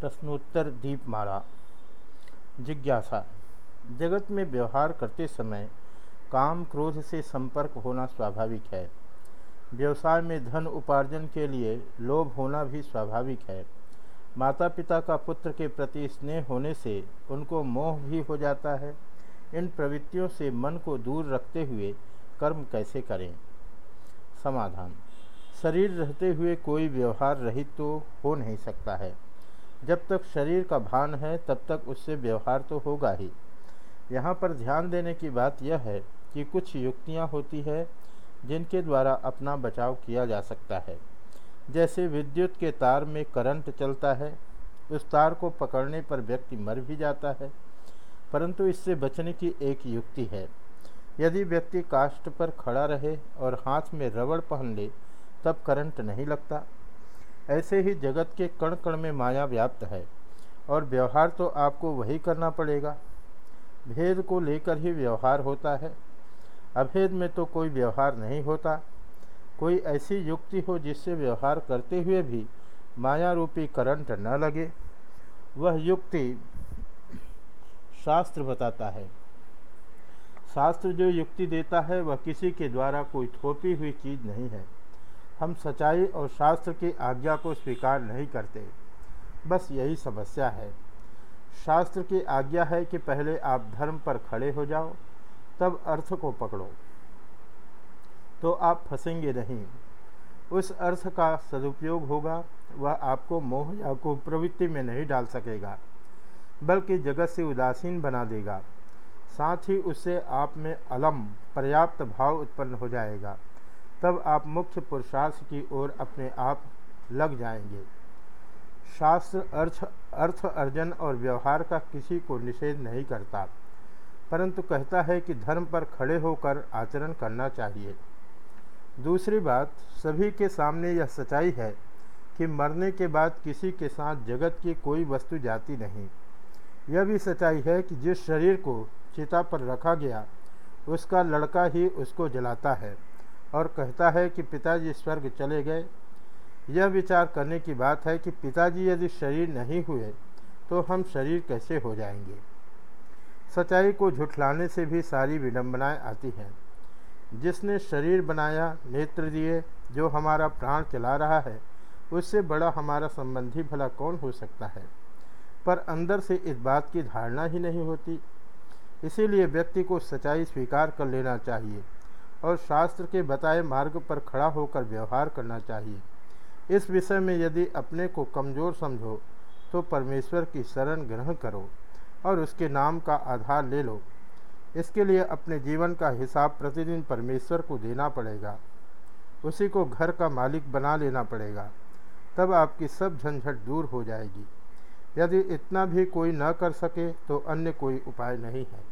प्रश्नोत्तर दीपमाला। जिज्ञासा। जगत में व्यवहार करते समय काम क्रोध से संपर्क होना स्वाभाविक है। व्यवसाय में धन उपार्जन के लिए लोभ होना भी स्वाभाविक है। माता पिता का पुत्र के प्रति स्नेह होने से उनको मोह भी हो जाता है। इन प्रवृत्तियों से मन को दूर रखते हुए कर्म कैसे करें? समाधान। शरीर रहते हुए कोई व्यवहार रहित तो हो नहीं सकता है। जब तक शरीर का भान है, तब तक उससे व्यवहार तो होगा ही। यहाँ पर ध्यान देने की बात यह है कि कुछ युक्तियाँ होती है, जिनके द्वारा अपना बचाव किया जा सकता है। जैसे विद्युत के तार में करंट चलता है, उस तार को पकड़ने पर व्यक्ति मर भी जाता है, परंतु इससे बचने की एक युक्ति है। यदि व्यक्ति काष्ट पर खड़ा रहे और हाथ में रबड़ पहन ले, तब करंट नहीं लगता। ऐसे ही जगत के कण कण में माया व्याप्त है, और व्यवहार तो आपको वही करना पड़ेगा। भेद को लेकर ही व्यवहार होता है। अभेद में तो कोई व्यवहार नहीं होता। कोई ऐसी युक्ति हो जिससे व्यवहार करते हुए भी माया रूपी करंट न लगे। वह युक्ति शास्त्र बताता है। शास्त्र जो युक्ति देता है, वह किसी के द्वारा कोई थोपी हुई चीज़ नहीं है। हम सच्चाई और शास्त्र की आज्ञा को स्वीकार नहीं करते। बस यही समस्या है। शास्त्र की आज्ञा है कि पहले आप धर्म पर खड़े हो जाओ, तब अर्थ को पकड़ो। तो आप फंसेंगे नहीं। उस अर्थ का सदुपयोग होगा, वह आपको मोह या को प्रवृत्ति में नहीं डाल सकेगा, बल्कि जगत से उदासीन बना देगा। साथ ही उससे आप में अलम, पर्याप्त भाव उत्पन्न हो जाएगा। तब आप मुख्य पुरुषार्थ की ओर अपने आप लग जाएँगे। शास्त्र अर्थ अर्थ अर्जन और व्यवहार का किसी को निषेध नहीं करता, परंतु कहता है कि धर्म पर खड़े होकर आचरण करना चाहिए। दूसरी बात, सभी के सामने यह सच्चाई है कि मरने के बाद किसी के साथ जगत की कोई वस्तु जाती नहीं। यह भी सच्चाई है कि जिस शरीर को चिता पर रखा गया, उसका लड़का ही उसको जलाता है। और कहता है कि पिताजी स्वर्ग चले गए। यह विचार करने की बात है कि पिताजी यदि शरीर नहीं हुए तो हम शरीर कैसे हो जाएँगे? सच्चाई को झुठलाने से भी सारी विडंबनाएँ आती हैं। जिसने शरीर बनाया, नेत्र दिए, जो हमारा प्राण चला रहा है, उससे बड़ा हमारा संबंधी भला कौन हो सकता है? पर अंदर से इस बात की धारणा ही नहीं होती। इसीलिए व्यक्ति को सच्चाई स्वीकार कर लेना चाहिए। और शास्त्र के बताए मार्ग पर खड़ा होकर व्यवहार करना चाहिए। इस विषय में यदि अपने को कमज़ोर समझो तो परमेश्वर की शरण ग्रहण करो और उसके नाम का आधार ले लो। इसके लिए अपने जीवन का हिसाब प्रतिदिन परमेश्वर को देना पड़ेगा। उसी को घर का मालिक बना लेना पड़ेगा। तब आपकी सब झंझट दूर हो जाएगी। यदि इतना भी कोई न कर सके तो अन्य कोई उपाय नहीं है।